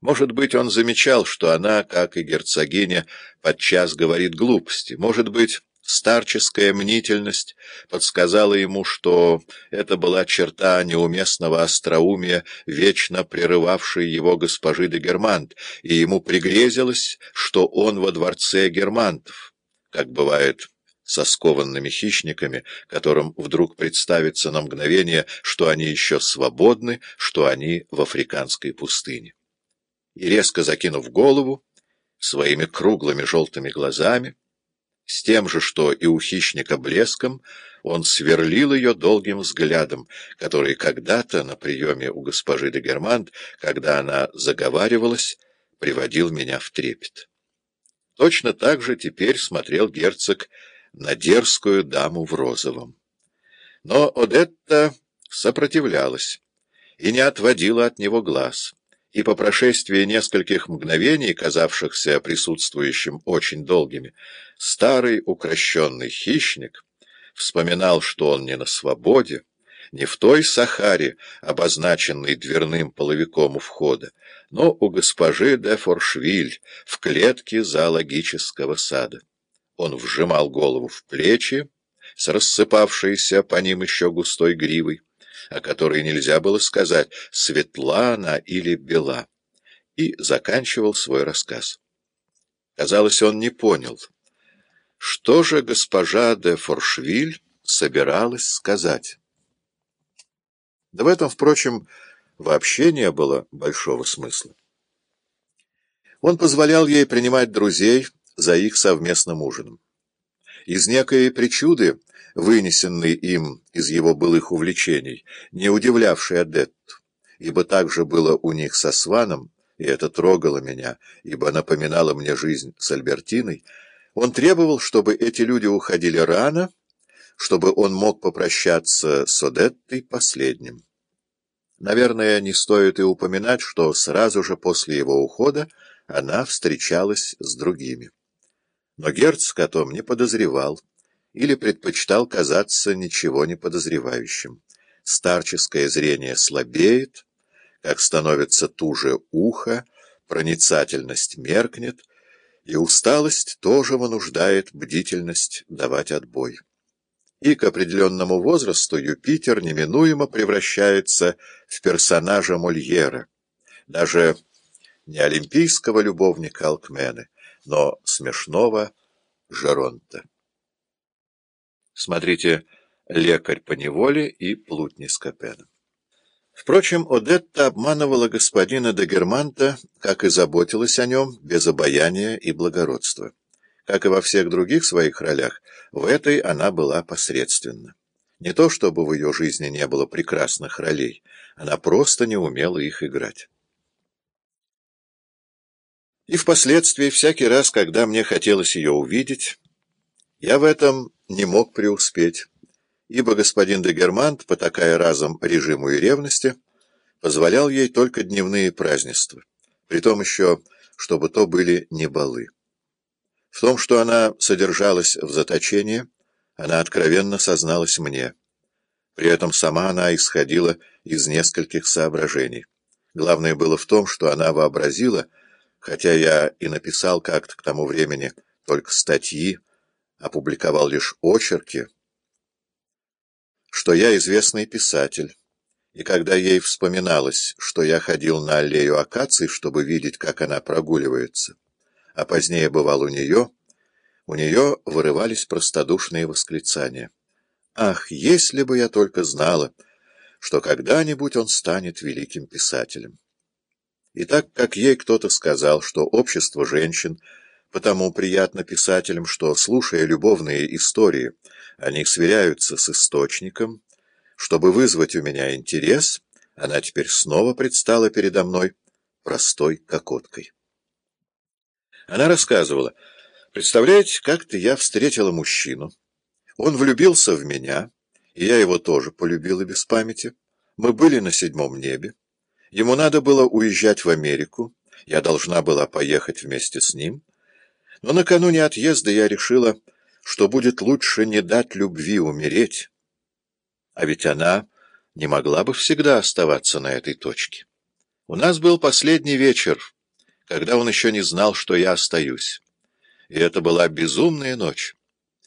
Может быть, он замечал, что она, как и герцогиня, подчас говорит глупости. Может быть, старческая мнительность подсказала ему, что это была черта неуместного остроумия, вечно прерывавшей его госпожи де Германт, и ему пригрезилось, что он во дворце германтов, как бывает со скованными хищниками, которым вдруг представится на мгновение, что они еще свободны, что они в африканской пустыне и, резко закинув голову, своими круглыми желтыми глазами, с тем же, что и у хищника блеском, он сверлил ее долгим взглядом, который когда-то на приеме у госпожи де Германт, когда она заговаривалась, приводил меня в трепет. Точно так же теперь смотрел герцог на дерзкую даму в розовом. Но Одетта сопротивлялась и не отводила от него глаз и по прошествии нескольких мгновений, казавшихся присутствующим очень долгими, старый укращенный хищник вспоминал, что он не на свободе, не в той Сахаре, обозначенной дверным половиком у входа, но у госпожи де Форшвиль в клетке зоологического сада. Он вжимал голову в плечи, с рассыпавшейся по ним еще густой гривой, о которой нельзя было сказать, светла она или бела, и заканчивал свой рассказ. Казалось, он не понял, что же госпожа де Форшвиль собиралась сказать. Да в этом, впрочем, вообще не было большого смысла. Он позволял ей принимать друзей за их совместным ужином. Из некой причуды вынесенный им из его былых увлечений, не удивлявший Адетту, ибо так же было у них со Сваном, и это трогало меня, ибо напоминало мне жизнь с Альбертиной, он требовал, чтобы эти люди уходили рано, чтобы он мог попрощаться с Одеттой последним. Наверное, не стоит и упоминать, что сразу же после его ухода она встречалась с другими. Но герцог о том не подозревал, или предпочитал казаться ничего не подозревающим. Старческое зрение слабеет, как становится туже ухо, проницательность меркнет, и усталость тоже вынуждает бдительность давать отбой. И к определенному возрасту Юпитер неминуемо превращается в персонажа Мольера, даже не олимпийского любовника Алкмены, но смешного Жеронта. Смотрите «Лекарь по неволе» и «Плутни Скопена». Впрочем, Одетта обманывала господина де Германта, как и заботилась о нем, без обаяния и благородства. Как и во всех других своих ролях, в этой она была посредственна. Не то чтобы в ее жизни не было прекрасных ролей, она просто не умела их играть. И впоследствии, всякий раз, когда мне хотелось ее увидеть, я в этом не мог преуспеть, ибо господин де Германт, потакая разом режиму и ревности, позволял ей только дневные празднества, при том еще, чтобы то были не балы. В том, что она содержалась в заточении, она откровенно созналась мне. При этом сама она исходила из нескольких соображений. Главное было в том, что она вообразила, хотя я и написал как-то к тому времени только статьи, опубликовал лишь очерки, что я известный писатель, и когда ей вспоминалось, что я ходил на аллею акаций, чтобы видеть, как она прогуливается, а позднее бывал у нее, у нее вырывались простодушные восклицания. «Ах, если бы я только знала, что когда-нибудь он станет великим писателем!» И так как ей кто-то сказал, что общество женщин — Потому приятно писателям, что, слушая любовные истории, они сверяются с источником. Чтобы вызвать у меня интерес, она теперь снова предстала передо мной простой кокоткой. Она рассказывала, представляете, как-то я встретила мужчину. Он влюбился в меня, и я его тоже полюбила без памяти. Мы были на седьмом небе. Ему надо было уезжать в Америку, я должна была поехать вместе с ним. Но накануне отъезда я решила, что будет лучше не дать любви умереть. А ведь она не могла бы всегда оставаться на этой точке. У нас был последний вечер, когда он еще не знал, что я остаюсь. И это была безумная ночь.